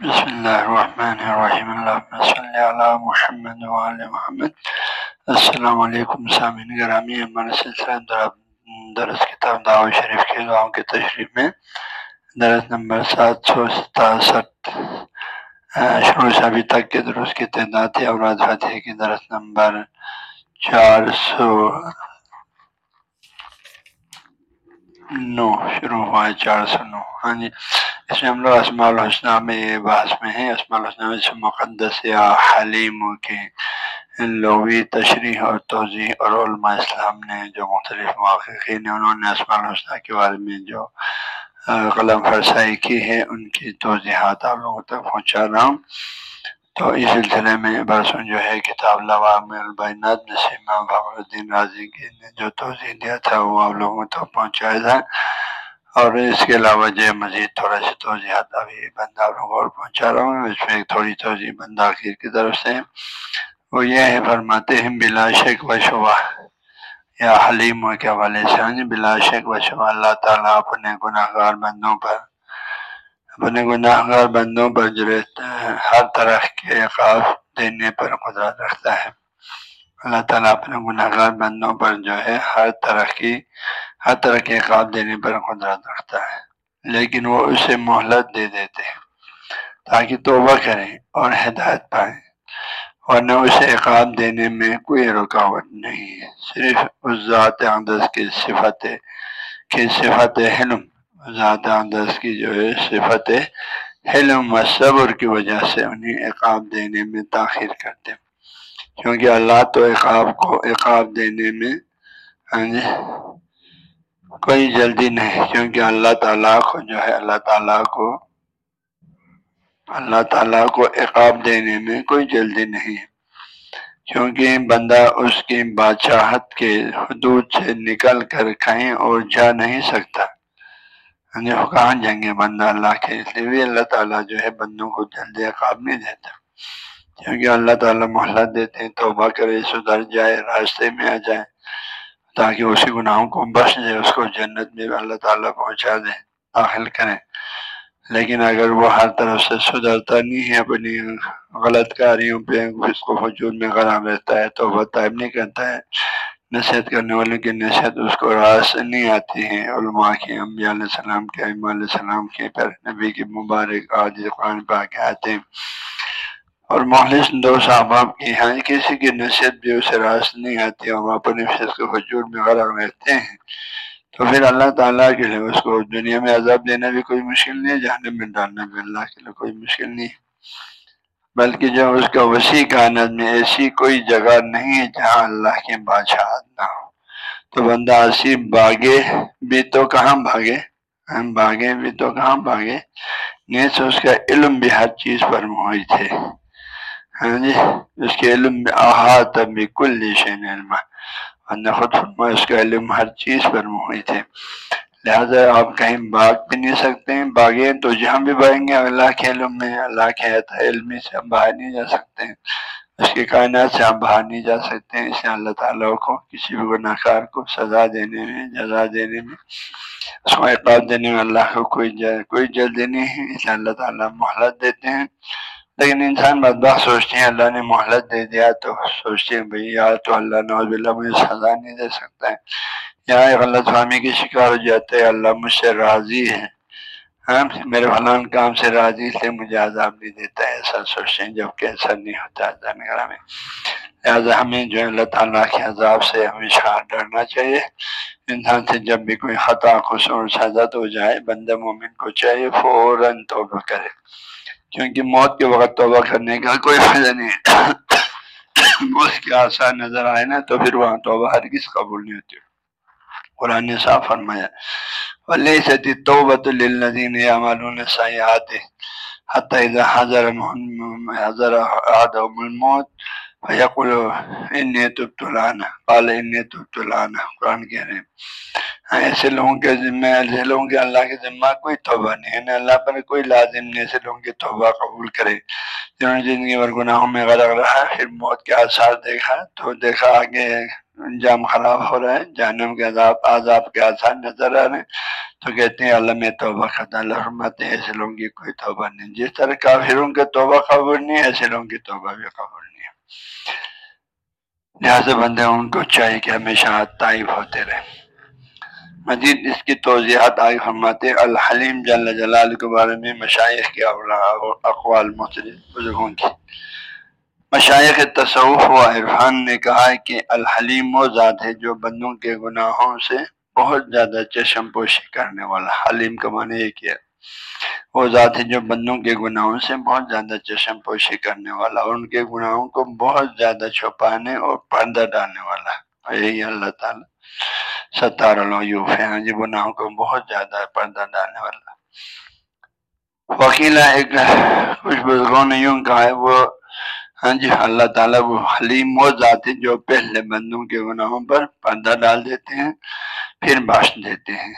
بسم اللہ الرحمن الرحیم اللہ صلی علی محمد وعلی محمد السلام علیکم سامعین گرامی ہمارے سلسلہ درس کتاب دعوت شریف کے دعاؤں کی تشریف میں درس نمبر سات سو ستاسٹھ شروع سے ابھی تک کے درست کی تعداد ہے اور فاتح کی درس نمبر چار سو نو، شروع ہوا ہے چار سو نو۔ ہاں جی اس میں ہم لوگ اسماع الحسنہ میں یہ بحث میں ہیں۔ اسماع الحسنہ میں مقدس یا حلیم کے لغوی تشریح اور توضیع اور علماء اسلام نے جو مختلف محققین ہیں، انہوں نے اسماع الحسنہ کے بارے میں جو قلم فرسائی کی ہے، ان کی توضیحات آپ لوگوں تک پہنچا رہا ہوں۔ تو اس سلسلے میں برسوں جو ہے کتاب لوام البینات میں سے امام فخر الدین راضی کی نے جو توضیع دیا تھا وہ آپ لوگوں تک پہنچایا تھا۔ اور اس کے علاوہ جو مزید تھوڑا سی توضیحات ابھی بندہ لوگوں اور پہنچا رہا ہوں۔ اس میں ایک تھوڑی توضیع بندہ آخر کی طرف سے۔ وہ یہ ہے، فرماتے ہیں، بلا شک و شبہ۔ یا حلیم کے حوالے سے یعنی بلا شک و شبہ اللہ تعالیٰ اپنے گناہ گار بندوں پر اپنے گناہ گار بندوں پر جو ہر طرح کے عقاب دینے پر قدرت رکھتا ہے۔ اللہ تعالیٰ اپنے گناہ گار بندوں پر جو ہے، ہر طرح کی، ہر طرح کے عقاب دینے پر قدرت رکھتا ہے۔ لیکن وہ اسے مہلت دے دیتے تاکہ توبہ کریں اور ہدایت پائیں۔ ورنہ اسے عقاب دینے میں کوئی رکاوٹ نہیں ہے۔ صرف اس ذات انداز کی صفت کی صفت حلم۔ ذات انداز کی جو ہے صفت حلم و صبر کی وجہ سے انہیں عقاب دینے میں تاخیر کرتے کیونکہ اللہ تو عقاب کو عقاب دینے میں یعنی کوئی جلدی نہیں، کیونکہ اللہ تعالیٰ کو جو ہے، اللہ تعالیٰ کو، اللہ تعالیٰ کو عقاب دینے میں کوئی جلدی نہیں ہے۔ کیونکہ بندہ اس کی بادشاہت کے حدود سے نکل کر کہیں اور جا نہیں سکتا۔ کہاں جائیں گے بندہ اللہ کے اس لیے بھی اللہ تعالیٰ جو ہے بندوں کو جلدی عقاب نہیں دیتا۔ کیونکہ اللہ تعالیٰ محلت دیتے ہیں، توبہ کرے، سدھر جائے، راستے میں آ جائے، تاکہ اسی گناہوں کو بس جائے اس کو جنت میں اللہ تعالیٰ پہنچا دے، داخل کریں لیکن اگر وہ ہر طرف سے سدھرتا نہیں ہے، اپنی غلط کاریوں پہ، اس کو حجور میں غرام رہتا ہے تو وہ طائب نہیں کرتا ہے نصیحت کرنے والوں کی نصیحت اس کو راس نہیں آتی ہے علماء کے انبیاء علیہ السلام کے اماء علیہ السلام کے پر نبی کے مبارک آج قرآن پا کے آتے ہیں۔ اور مخلص دو صحابہ کی ہاں کسی کی نصیحت بھی اسے راس نہیں آتی اور وہ اپنے فصل کے حجور میں غرق رہتے ہیں۔ تو پھر اللہ تعالیٰ کے لیے اس کو دنیا میں عذاب دینا بھی کوئی مشکل نہیں ہے، جہنم میں ڈالنا بھی اللہ کے لیے کوئی مشکل نہیں ہے۔ بلکہ جو اس کا وسیع کائنات میں ایسی کوئی جگہ نہیں ہے جہاں اللہ کے بادشاہ نہ ہو۔ تو بندہ ایسی باغے بھی تو کہاں بھاگے؟ ہم باغے بھی تو کہاں بھاگے؟ نہیں تو اس کا علم بھی ہر چیز پر محیط ہے۔ ہاں جی؟ اس کے علم میں احاطہ بھی کل علم بندہ خود فرما اس کا علم ہر چیز پر محیط ہے۔ لہٰذا آپ کہیں باغ بھی نہیں سکتے ہیں باغیں تو جہاں بھی بھاگیں گے، اللہ کے علم میں، اللہ کے علمی سے ہم باہر نہیں جا سکتے ہیں۔ اس کی کائنات سے آپ باہر نہیں جا سکتے ہیں۔ اسے اللہ تعالیٰ کو کسی بھی گناہ کار کو سزا دینے میں، جزا دینے میں، اس کو اقاب دینے میں اللہ کو کوئی کوئی جلدی نہیں ہے۔ اسے اللہ تعالیٰ محلت دیتے ہیں۔ لیکن انسان بدبخ سوچتے ہیں، اللہ نے محلت دے دیا تو سوچتے ہیں بھائی یار تو اللہ نوز اللہ مجھے سزا نہیں دے سکتا ہے۔ یہاں غلط فہمی کے شکار ہو جاتے ہیں اللہ مجھ سے راضی ہے۔ ہاں میرے فلان کام سے راضی سے مجھے عذاب نہیں دیتا ہے، ایسا سوچتے ہیں جبکہ ایسا نہیں ہوتا میں۔ لہٰذا ہمیں جو ہے اللہ تعالیٰ کے عذاب سے ہمیشہ ڈرنا چاہیے۔ انسان سے جب بھی کوئی خطا خصور سزا ہو جائے، بندہ مومن کو چاہیے، فوراً توبہ کرے۔ کیونکہ موت کے وقت توبہ کرنے کا کوئی فائدہ نہیں ہے۔ موت کے آسان نظر آئے نا، تو پھر وہاں توبہ ہرگز قبول نہیں ہوتی۔ قرآن نے صاف فرمایا۔ ولی ستی توبۃ للذین یعملون حضر حضر فیقول انی تبت الان قال انی تبت الان قرآن کہہ رہے ہیں ایسے لوگوں کے ذمہ ایسے لوگوں کے اللہ کے ذمہ کوئی توبہ نہیں ہے اللہ پر کوئی لازم نہیں ایسے لوگوں کی توبہ قبول کرے جنہوں نے زندگی بھر گناہوں میں غرق رہا پھر موت کے آثار دیکھا تو دیکھا آگے انجام خراب ہو رہا ہے جہنم کے عذاب عذاب کے آسان نظر آ رہے ہیں تو کہتے ہیں اللہ میں توبہ کرتا اللہ فرماتے ہیں ایسے لوگوں کی کوئی توبہ نہیں جس طرح کافروں کے توبہ قبول نہیں ایسے لوگوں کی توبہ بھی قبول نہیں لہٰذا بندے ان کو چاہیے کہ ہمیشہ طائف ہوتے رہے۔ مزید اس کی توضیحات آئی فرماتے الحلیم جل جلال کے بارے میں مشائق کے اقوال مختلف بزرگوں کی مشائق تصوف و عرفان نے کہا ہے کہ الحلیم وہ ذات ہے جو بندوں کے گناہوں سے بہت زیادہ چشم پوشی کرنے والا حلیم کا معنی یہ کیا وہ ذات ہے جو بندوں کے گناہوں سے بہت زیادہ چشم پوشی کرنے والا، اور ان کے گناہوں کو بہت زیادہ چھپانے اور پردہ ڈالنے والا۔ یہی اللہ تعالیٰ ستار الوف ہے ہاں جی گناہوں کو بہت زیادہ پردہ ڈالنے والا۔ وکیلا ایک، کچھ بزرگوں نے یوں کہا ہے، وہ ہاں جی اللہ تعالیٰ وہ حلیم وہ ذات ہے جو پہلے بندوں کے گناہوں پر پردہ ڈال دیتے ہیں، پھر باش دیتے ہیں۔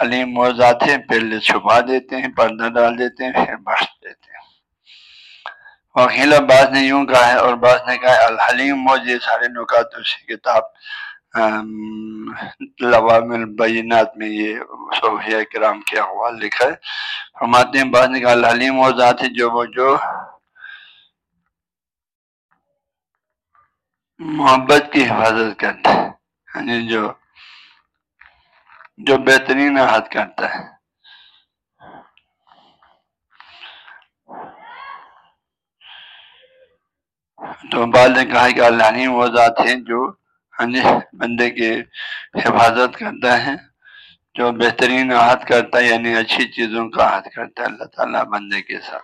حلیم وہ ذات ہے، پہلے چھپا دیتے ہیں، پردہ ڈال دیتے ہیں، پھر باش دیتے ہیں۔ وکیل عباس نے یوں کہا ہے، اور بعض نے کہا ہے، الحلیم وہ یہ سارے نکات اسی کتاب لوام البینات میں یہ صوفیہ کرام کے اقوال لکھا ہے۔ فرماتے ہیں بعض نے کہا الحلیم وہ ذات ہے جو وہ جو محبت کی حفاظت کرتا ہے یعنی جو جو بہترین حد کرتا ہے۔ تو بعد نے کہا کہ اللہ وہ ذات ہے جو بندے کی حفاظت کرتا ہے۔ جو بہترین عہد کرتا ہے یعنی اچھی چیزوں کا عہد کرتا ہے، اللہ تعالیٰ بندے کے ساتھ۔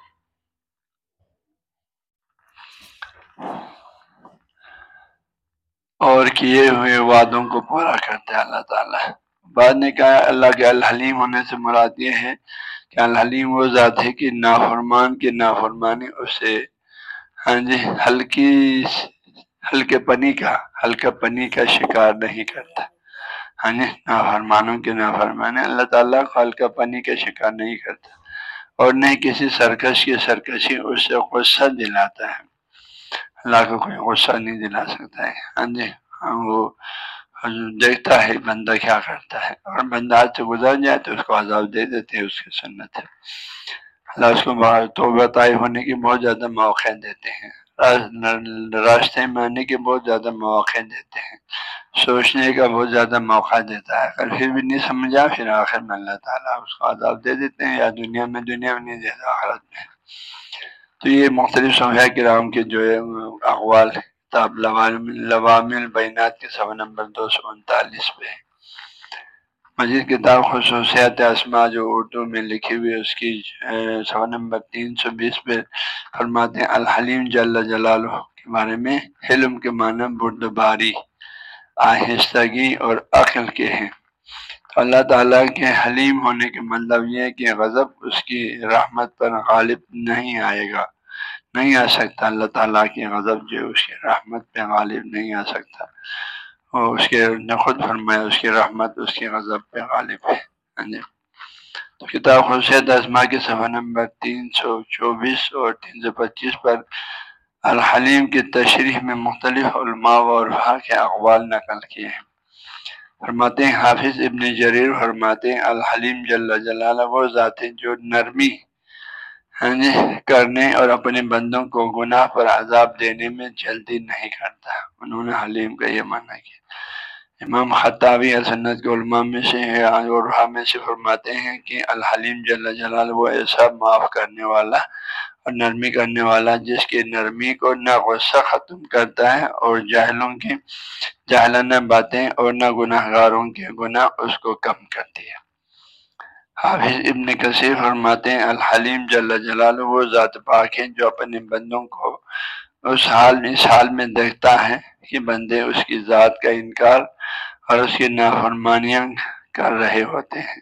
اور کیے ہوئے وعدوں کو پورا کرتے اللہ تعالیٰ۔ بعد نے کہا، اللہ کے الحلیم ہونے سے مراد یہ ہے کہ الحلیم وہ ذات ہے کہ نافرمان کی نافرمانی، اسے ہاں جی ہلکی، ہلکے پنی کا، ہلکا پنی کا شکار نہیں کرتا۔ ہاں جی نافرمانوں کی نافرمانی اللہ تعالیٰ کو ہلکا کا شکار نہیں کرتا اور نہ کسی سرکش کی سرکشی اس سے غصہ دلاتا ہے۔ اللہ کو کوئی غصہ نہیں دلا سکتا ہے۔ ہاں جی ہاں وہ دیکھتا ہے بندہ کیا کرتا ہے۔ اور بندہ آج سے گزر جائے تو اس کو عذاب دے دیتے ہیں، اس کی سنت ہے۔ اللہ اس کو توبہ طائف ہونے کی بہت زیادہ مواقع دیتے ہیں۔ راستے میں آنے کے بہت زیادہ مواقع دیتے ہیں۔ سوچنے کا بہت زیادہ موقع دیتا ہے۔ اگر پھر بھی نہیں سمجھا، پھر آخر میں اللہ تعالیٰ اس کو عذاب دے دیتے ہیں یا دنیا میں دنیا میں نہیں دیتا، آخرت میں۔ تو یہ مختلف صوفیہ کرام کے جو ہے، اقوال کتاب لوام کے سوا نمبر دو سو انتالیس پہ۔ مزید کتاب خصوصیات اسما جو اردو میں لکھی ہوئی اس کی سوا نمبر تین سو بیس پہ فرماتے ہیں، الحلیم جل جلال کے بارے میں، حلم کے معنی، بردباری۔ آہستگی اور عقل کے ہیں۔ اللہ تعالیٰ کے حلیم ہونے کے مطلب یہ کہ غضب اس کی رحمت پر غالب نہیں آئے گا، نہیں آ سکتا۔ اللہ تعالیٰ کی غضب جو اس کی رحمت پہ غالب نہیں آ سکتا۔ اور اس کے نے خود فرمایا اس کی رحمت اس کی غضب پہ غالب ہے۔ ہاں جی۔ تو کتاب خرشید ازما کے صفحہ نمبر تین سو چوبیس اور تین سو پچیس پر الحلیم کی تشریح میں مختلف علماء و اور کے اقوال نقل کیے ہیں۔ فرماتے ہیں، حافظ ابن جریر فرماتے ہیں، الحلیم جل جلال وہ ذات جو نرمی کرنے اور اپنے بندوں کو گناہ پر عذاب دینے میں جلدی نہیں کرتا۔ انہوں نے حلیم کا یہ مانا کیا۔ امام خطابی سنت کے علماء میں سے اور میں سے فرماتے ہیں کہ الحلیم جل جلال وہ ایسا معاف کرنے والا اور نرمی کرنے والا جس کی نرمی کو نہ غصہ ختم کرتا ہے اور جاہلوں کی جاہلانہ باتیں اور نہ گناہ گاروں کے گناہ اس کو کم کرتی ہے۔ حافظ ابن کثیر فرماتے ہیں، الحلیم جل جلال وہ ذات پاک ہے جو اپنے بندوں کو اس حال اس حال میں دیکھتا ہے کہ بندے اس کی ذات کا انکار اور اس کی نافرمانیاں کر رہے ہوتے ہیں۔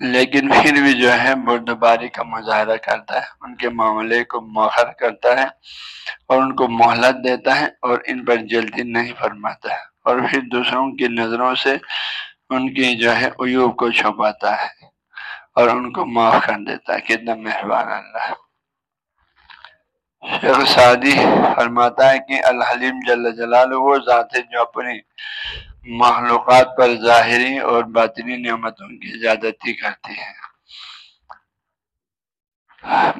لیکن پھر بھی جو ہے بردباری کا مظاہرہ کرتا ہے، ان کے معاملے کو مؤخر کرتا ہے اور ان کو مہلت دیتا ہے اور ان پر جلدی نہیں فرماتا ہے۔ اور پھر دوسروں کی نظروں سے ان کی جو ہے عیوب کو چھپاتا ہے اور ان کو معاف کر دیتا ہے۔ کتنا مہربان اللہ۔ شیخ سعدی فرماتا ہے کہ الحلیم جل جلال وہ ذات ہے جو اپنی معلومات پر ظاہری اور باطنی نعمتوں کی زیادتی کرتی ہے۔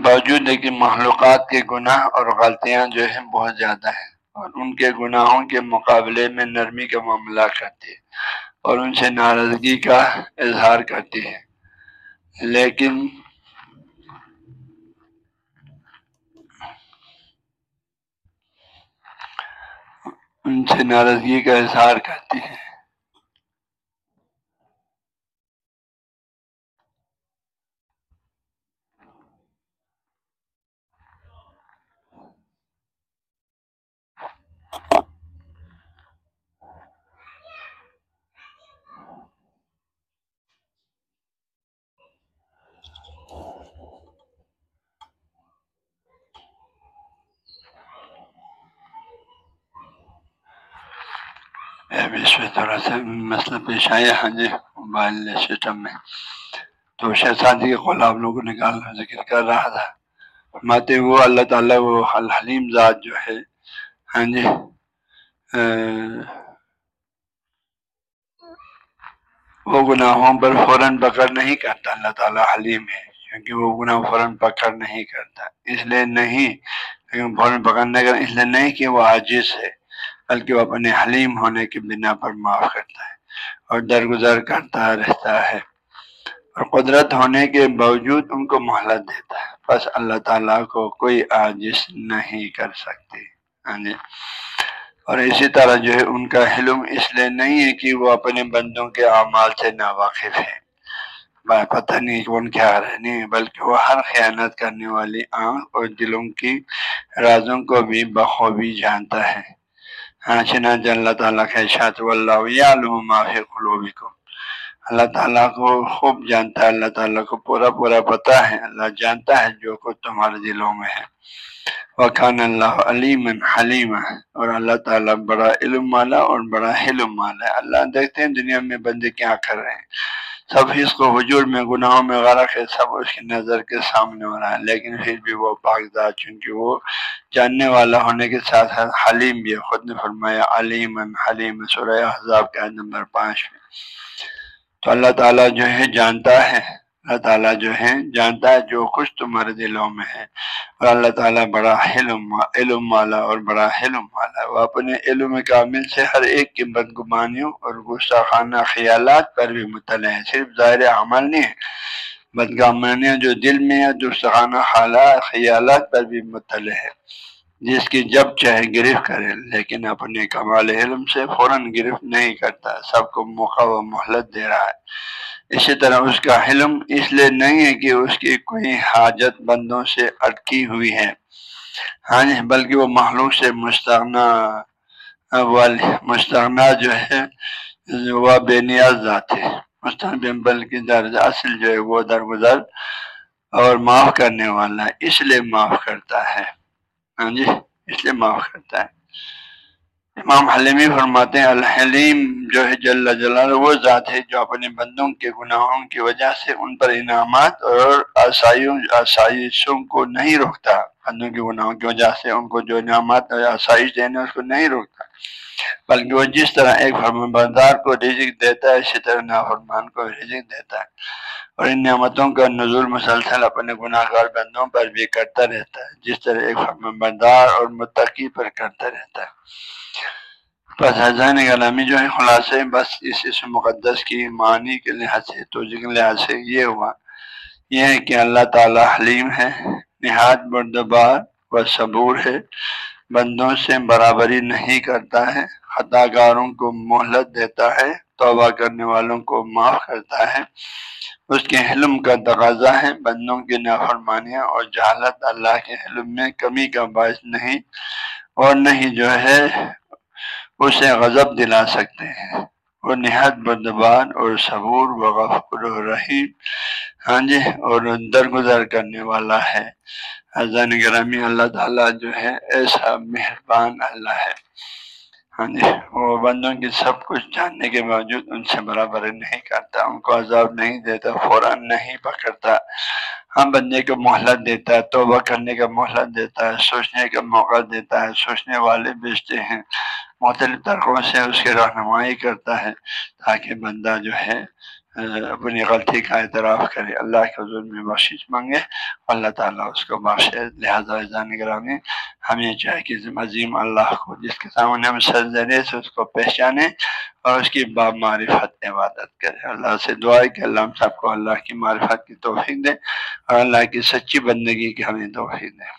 باوجود ہے کہ معلومات کے گناہ اور غلطیاں جو ہیں بہت زیادہ ہیں اور ان کے گناہوں کے مقابلے میں نرمی کا معاملہ کرتی ہے اور ان سے ناراضگی کا اظہار کرتی ہے۔ لیکن ان سے ناراضگی کا اظہار کرتی ہے تھوڑا سا مسئلہ پیش آیا ہاں جی موبائل سسٹم میں۔ تو شہزادی جی کے قول آپ لوگوں کو نکال ذکر کر رہا تھا۔ ماتے وہ اللہ تعالیٰ، وہ الحلیم ذات جو ہے ہاں جی وہ گناہوں پر فوراً پکڑ نہیں کرتا۔ اللہ تعالیٰ حلیم ہے، کیونکہ وہ گناہ فوراً پکڑ نہیں کرتا۔ اس لیے نہیں فوراً پکڑنے کا اس لیے نہیں کہ وہ عاجز ہے۔ بلکہ وہ اپنے حلیم ہونے کی بنا پر معاف کرتا ہے اور درگزر کرتا رہتا ہے اور قدرت ہونے کے باوجود ان کو مہلت دیتا ہے۔ بس اللہ تعالیٰ کو کوئی عاجز نہیں کر سکتی۔ ہاں جی۔ اور اسی طرح جو ہے ان کا حلم اس لیے نہیں ہے کہ وہ اپنے بندوں کے اعمال سے ناواقف ہے پتہ نہیں کون کیا رہے، نہیں، بلکہ وہ ہر خیانت کرنے والی آنکھ اور دلوں کی رازوں کو بھی بخوبی جانتا ہے۔ ہاں چنانچہ اللہ تعالیٰ کا اشاعت اللہ کو اللہ تعالیٰ کو خوب جانتا ہے، اللہ تعالیٰ کو پورا پورا پتہ ہے، اللہ جانتا ہے جو کچھ تمہارے دلوں میں ہے۔ وقان اللہ علیم حلیم اور اللہ تعالیٰ بڑا علم والا اور بڑا حلم والا ہے۔ اللہ دیکھتے ہیں دنیا میں بندے کیا کر رہے ہیں۔ سب اس کو حجور میں، گناہوں میں، غرق ہے، سب اس کی نظر کے سامنے ہو رہا ہے۔ لیکن پھر بھی وہ پاکزاد چونکہ وہ جاننے والا ہونے کے ساتھ ساتھ حلیم بھی خود نے فرمایا علیم حلیم، سورہ حضاب کا نمبر پانچ میں۔ تو اللہ تعالیٰ جو ہے، جانتا ہے۔ اللہ تعالیٰ جو ہے جانتا ہے جو کچھ تمہارے دلوں میں ہے۔ اور اللہ تعالیٰ بڑا علم علم والا اور بڑا حلم والا وہ اپنے علم کامل سے ہر ایک کی بدگمانیوں اور گستاخانہ خیالات پر بھی مطلع ہے۔ صرف ظاہر عمل نہیں ہے، بدگمانیاں جو دل میں ہے گستاخانہ حالات، خیالات پر بھی مطلع ہے۔ جس کی جب چاہے گرفت کرے، لیکن اپنے کمال علم سے فوراً گرفت نہیں کرتا، سب کو موقع و محلت دے رہا ہے۔ اسی طرح اس کا حلم اس لیے نہیں ہے کہ اس کی کوئی حاجت بندوں سے اٹکی ہوئی ہے۔ ہاں جی بلکہ وہ محلوق سے مستغنا مستغنا جو ہے، وہ بے نیاز ذات ہے۔ مستقبل بلکہ درج اصل جو ہے، وہ درگزر اور معاف کرنے والا ہے، اس لیے معاف کرتا ہے۔ ہاں جی اس لیے معاف کرتا ہے۔ امام حلیمی فرماتے ہیں، الحلیم جو ہے جل جلال وہ ذات ہے جو اپنے بندوں کے گناہوں کی وجہ سے ان پر انعامات اور آسائشوں کو نہیں روکتا۔ بندوں کے گناہوں کی وجہ سے ان کو جو انعامات اور آسائش دینے اس کو نہیں روکتا۔ بلکہ وہ جس طرح ایک فرمان بردار کو رزق دیتا ہے، اسی طرح نافرمان کو رزق دیتا ہے۔ اور ان نعمتوں کا نزول مسلسل اپنے گناہ گار بندوں پر بھی کرتا رہتا ہے، جس طرح ایک فرمان بردار اور متقی پر کرتا رہتا ہے۔ بس حضین غلامی جو ہے خلاصے بس اس اسم مقدس کی معنی کے لحاظ سے تو کے لحاظ سے یہ ہوا۔ یہ ہے کہ اللہ تعالیٰ حلیم ہے، نہایت بردبار و صبور ہے۔ بندوں سے برابری نہیں کرتا ہے خطا کاروں کو مہلت دیتا ہے، توبہ کرنے والوں کو معاف کرتا ہے۔ اس کے حلم کا تقاضا ہے، بندوں کی نافرمانیاں اور جہالت اللہ کے حلم میں کمی کا باعث نہیں اور نہیں جو ہے اسے غضب دلا سکتے ہیں۔ وہ نہایت بدبان اور صبور و غفر و رحیم ہاں جی اور درگزر کرنے والا ہے۔ حضان گرامی اللہ تعالیٰ جو ہے، ایسا مہربان اللہ ہے۔ ہاں جی وہ بندوں کی سب کچھ جاننے کے باوجود ان سے برابر نہیں کرتا، ان کو عذاب نہیں دیتا، فوراً نہیں پکڑتا۔ ہم بندے کو مہلت دیتا ہے توبہ کرنے کا مہلت دیتا ہے سوچنے کا موقع دیتا ہے سوچنے والے بیچتے ہیں۔ مختلف طرقوں سے اس کی رہنمائی کرتا ہے تاکہ بندہ جو ہے اپنی غلطی کا اعتراف کرے۔ اللہ کے حضور میں بخشش مانگے اللہ تعالیٰ اس کو بخشے۔ لہٰذا گرامی ہمیں چاہے کہ عظیم اللہ کو، جس کے سامنے ہم سرزرے سے اس کو پہچانے اور اس کی باب معرفت عبادت کرے۔ اللہ سے دعا کہ اللہ ہم سب کو اللہ کی معرفت کی توفیق دے اور اللہ کی سچی بندگی کی ہمیں توفیق دے۔